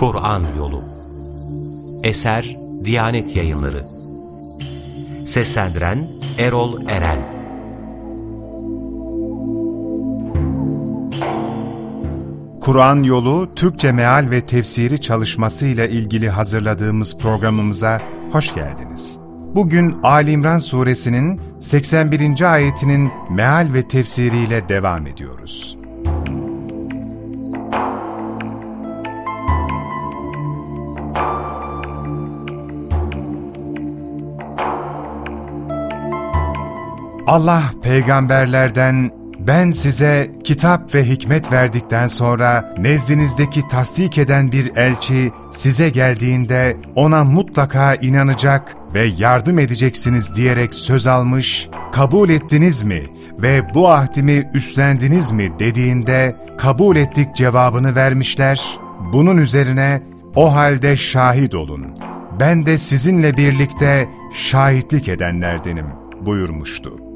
Kur'an Yolu Eser Diyanet Yayınları Seslendiren Erol Eren Kur'an Yolu Türkçe Meal ve Tefsiri çalışması ile ilgili hazırladığımız programımıza hoş geldiniz. Bugün Ali İmran suresinin 81. ayetinin meal ve tefsiriyle devam ediyoruz. Allah peygamberlerden ben size kitap ve hikmet verdikten sonra nezdinizdeki tasdik eden bir elçi size geldiğinde ona mutlaka inanacak ve yardım edeceksiniz diyerek söz almış, kabul ettiniz mi ve bu ahdimi üstlendiniz mi dediğinde kabul ettik cevabını vermişler. Bunun üzerine o halde şahit olun. Ben de sizinle birlikte şahitlik edenlerdenim buyurmuştu.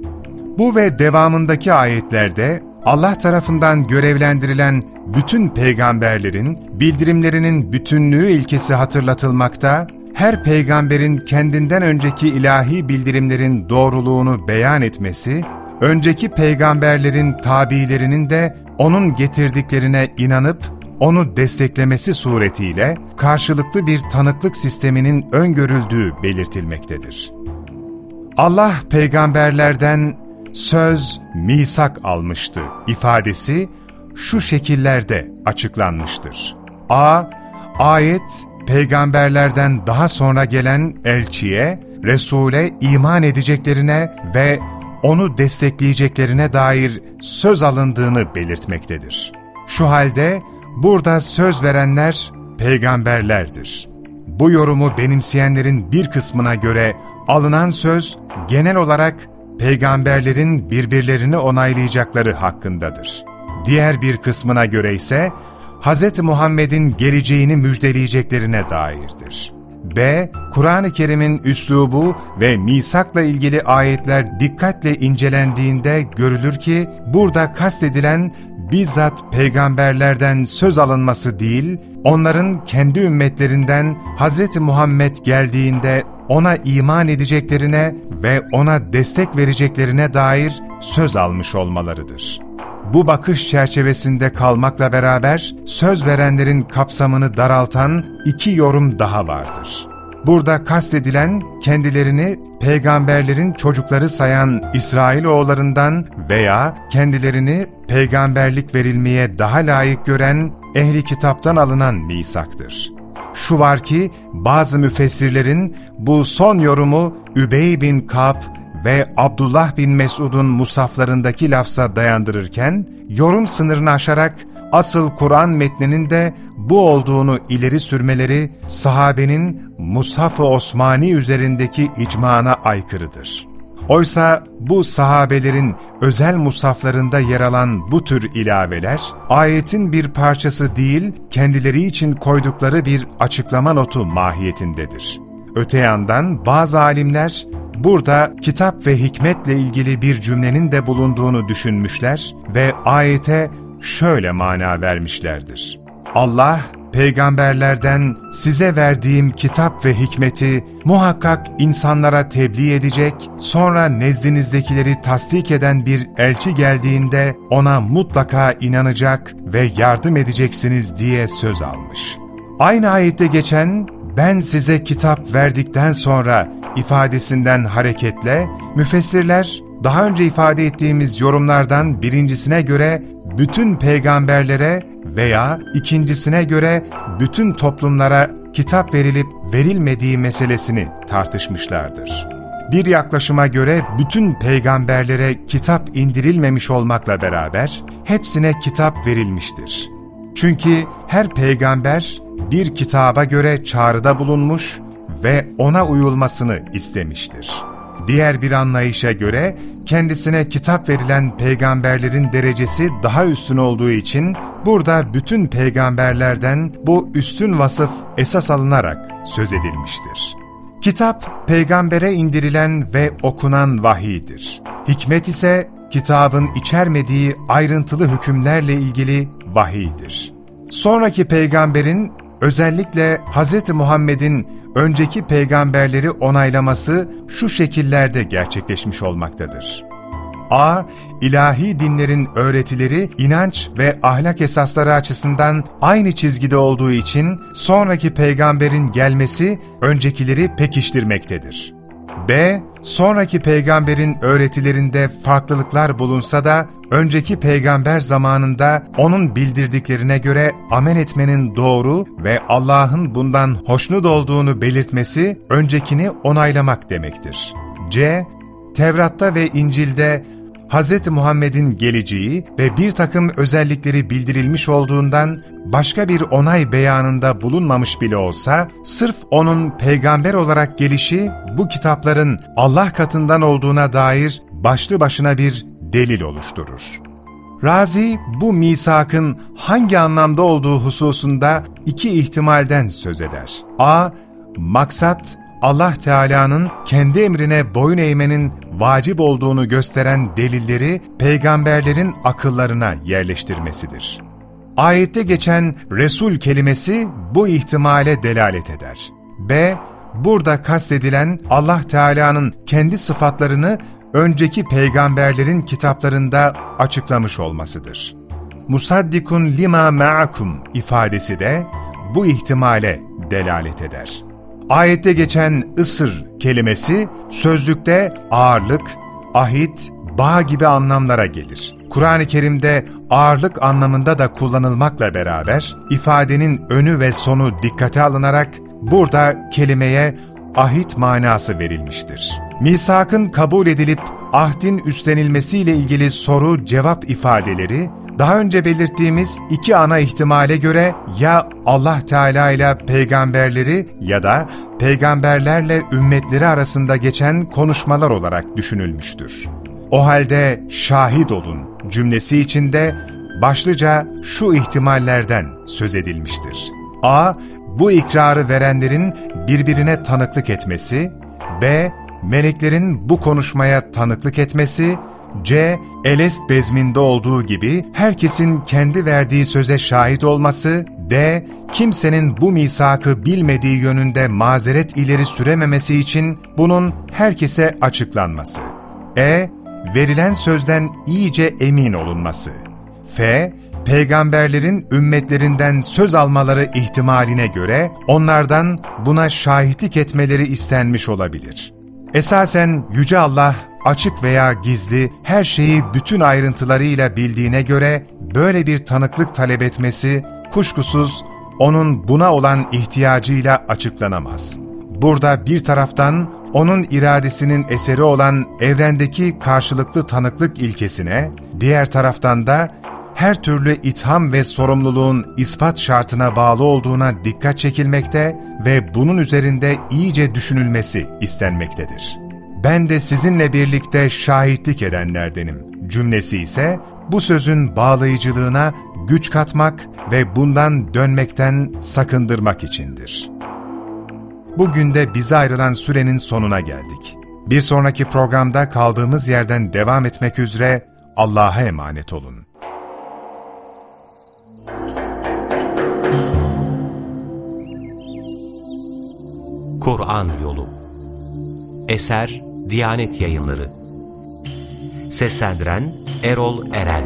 Bu ve devamındaki ayetlerde Allah tarafından görevlendirilen bütün peygamberlerin bildirimlerinin bütünlüğü ilkesi hatırlatılmakta, her peygamberin kendinden önceki ilahi bildirimlerin doğruluğunu beyan etmesi, önceki peygamberlerin tabiilerinin de onun getirdiklerine inanıp onu desteklemesi suretiyle karşılıklı bir tanıklık sisteminin öngörüldüğü belirtilmektedir. Allah peygamberlerden söz, misak almıştı ifadesi şu şekillerde açıklanmıştır. A. Ayet, peygamberlerden daha sonra gelen elçiye, Resul'e iman edeceklerine ve onu destekleyeceklerine dair söz alındığını belirtmektedir. Şu halde burada söz verenler peygamberlerdir. Bu yorumu benimseyenlerin bir kısmına göre alınan söz genel olarak peygamberlerin birbirlerini onaylayacakları hakkındadır. Diğer bir kısmına göre ise Hz. Muhammed'in geleceğini müjdeleyeceklerine dairdir. B. Kur'an-ı Kerim'in üslubu ve misakla ilgili ayetler dikkatle incelendiğinde görülür ki burada kastedilen bizzat peygamberlerden söz alınması değil, onların kendi ümmetlerinden Hz. Muhammed geldiğinde ona iman edeceklerine ve ona destek vereceklerine dair söz almış olmalarıdır. Bu bakış çerçevesinde kalmakla beraber söz verenlerin kapsamını daraltan iki yorum daha vardır. Burada kastedilen kendilerini peygamberlerin çocukları sayan İsrailoğullarından veya kendilerini peygamberlik verilmeye daha layık gören ehli kitaptan alınan misaktır. Şu var ki bazı müfessirlerin bu son yorumu Übey bin Kab ve Abdullah bin Mesud'un musaflarındaki lafza dayandırırken, yorum sınırını aşarak asıl Kur'an metninin de bu olduğunu ileri sürmeleri sahabenin Mushaf-ı Osmani üzerindeki icmana aykırıdır. Oysa bu sahabelerin özel musaflarında yer alan bu tür ilaveler, ayetin bir parçası değil, kendileri için koydukları bir açıklama notu mahiyetindedir. Öte yandan bazı alimler, burada kitap ve hikmetle ilgili bir cümlenin de bulunduğunu düşünmüşler ve ayete şöyle mana vermişlerdir. Allah, peygamberlerden size verdiğim kitap ve hikmeti muhakkak insanlara tebliğ edecek, sonra nezdinizdekileri tasdik eden bir elçi geldiğinde ona mutlaka inanacak ve yardım edeceksiniz diye söz almış. Aynı ayette geçen ben size kitap verdikten sonra ifadesinden hareketle müfessirler daha önce ifade ettiğimiz yorumlardan birincisine göre bütün peygamberlere veya ikincisine göre bütün toplumlara kitap verilip verilmediği meselesini tartışmışlardır. Bir yaklaşıma göre bütün peygamberlere kitap indirilmemiş olmakla beraber hepsine kitap verilmiştir. Çünkü her peygamber bir kitaba göre çağrıda bulunmuş ve ona uyulmasını istemiştir. Diğer bir anlayışa göre kendisine kitap verilen peygamberlerin derecesi daha üstün olduğu için burada bütün peygamberlerden bu üstün vasıf esas alınarak söz edilmiştir. Kitap, peygambere indirilen ve okunan vahiydir. Hikmet ise kitabın içermediği ayrıntılı hükümlerle ilgili vahiydir. Sonraki peygamberin Özellikle Hz. Muhammed'in önceki peygamberleri onaylaması şu şekillerde gerçekleşmiş olmaktadır. A. ilahi dinlerin öğretileri, inanç ve ahlak esasları açısından aynı çizgide olduğu için sonraki peygamberin gelmesi öncekileri pekiştirmektedir. B. Sonraki peygamberin öğretilerinde farklılıklar bulunsa da önceki peygamber zamanında onun bildirdiklerine göre amel etmenin doğru ve Allah'ın bundan hoşnut olduğunu belirtmesi öncekini onaylamak demektir. C. Tevrat'ta ve İncil'de Hz. Muhammed'in geleceği ve bir takım özellikleri bildirilmiş olduğundan başka bir onay beyanında bulunmamış bile olsa, sırf onun peygamber olarak gelişi bu kitapların Allah katından olduğuna dair başlı başına bir delil oluşturur. Razi bu misakın hangi anlamda olduğu hususunda iki ihtimalden söz eder. A. Maksat Allah Teala'nın kendi emrine boyun eğmenin vacip olduğunu gösteren delilleri peygamberlerin akıllarına yerleştirmesidir. Ayette geçen Resul kelimesi bu ihtimale delalet eder. B. Burada kastedilen Allah Teala'nın kendi sıfatlarını önceki peygamberlerin kitaplarında açıklamış olmasıdır. Musaddikun lima ma'akum ifadesi de bu ihtimale delalet eder. Ayette geçen ısır kelimesi sözlükte ağırlık, ahit, bağ gibi anlamlara gelir. Kur'an-ı Kerim'de ağırlık anlamında da kullanılmakla beraber ifadenin önü ve sonu dikkate alınarak burada kelimeye ahit manası verilmiştir. Misakın kabul edilip ahdin üstlenilmesiyle ilgili soru-cevap ifadeleri daha önce belirttiğimiz iki ana ihtimale göre ya Allah Teala ile peygamberleri ya da peygamberlerle ümmetleri arasında geçen konuşmalar olarak düşünülmüştür. O halde şahit olun cümlesi içinde başlıca şu ihtimallerden söz edilmiştir. A. Bu ikrarı verenlerin birbirine tanıklık etmesi, B. Meleklerin bu konuşmaya tanıklık etmesi, C. Elest bezminde olduğu gibi herkesin kendi verdiği söze şahit olması, D. Kimsenin bu misakı bilmediği yönünde mazeret ileri sürememesi için bunun herkese açıklanması. E. Verilen sözden iyice emin olunması. F. Peygamberlerin ümmetlerinden söz almaları ihtimaline göre onlardan buna şahitlik etmeleri istenmiş olabilir. Esasen Yüce Allah açık veya gizli her şeyi bütün ayrıntılarıyla bildiğine göre böyle bir tanıklık talep etmesi kuşkusuz onun buna olan ihtiyacıyla açıklanamaz. Burada bir taraftan onun iradesinin eseri olan evrendeki karşılıklı tanıklık ilkesine, diğer taraftan da her türlü itham ve sorumluluğun ispat şartına bağlı olduğuna dikkat çekilmekte ve bunun üzerinde iyice düşünülmesi istenmektedir. Ben de sizinle birlikte şahitlik edenlerdenim. Cümlesi ise bu sözün bağlayıcılığına güç katmak ve bundan dönmekten sakındırmak içindir. Bugün de bize ayrılan sürenin sonuna geldik. Bir sonraki programda kaldığımız yerden devam etmek üzere Allah'a emanet olun. Kur'an Yolu Eser Diyanet Yayınları. Seslendiren Erol Eren